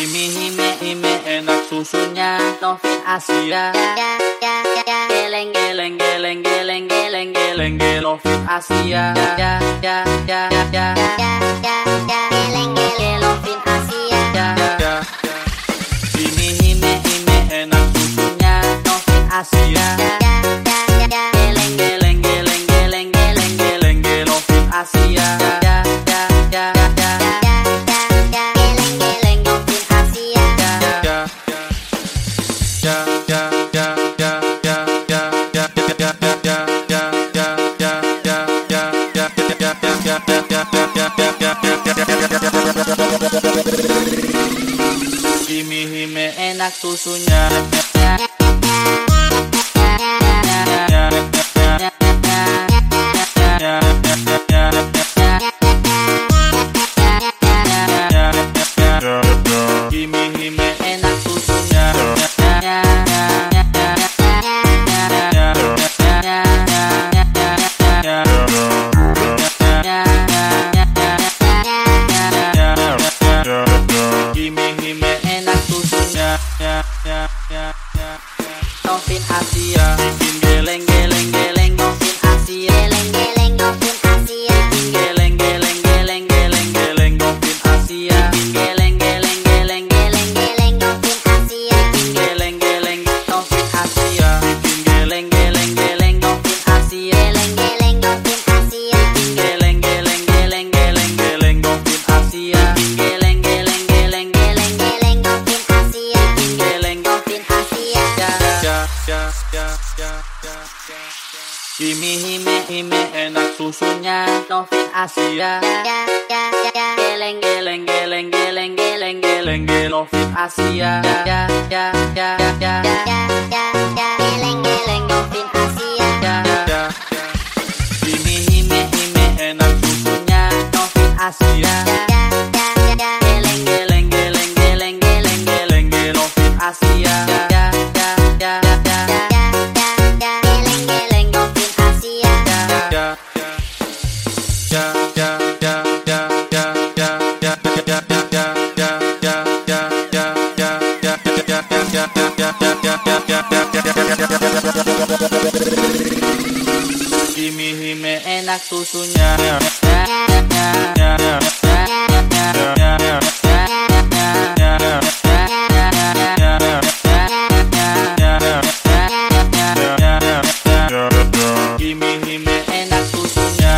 Imi hime hime enak susunya Novin Asia. Geleng geleng geleng geleng geleng geleng geleng Novin Asia. Ya ya ya ya Geleng geleng Lovin Asia. Ya ya Imi hime hime enak susunya Novin Asia susunya. Give me him Hime hime hime enak susunya. Novin Asia. Geleng geleng geleng geleng geleng geleng geleng Novin Asia. Ya ya ya ya Geleng geleng Lovin Asia. Ya ya Hime hime hime enak susunya. Novin Asia Hime hime enak susunya Hime hime enak susunya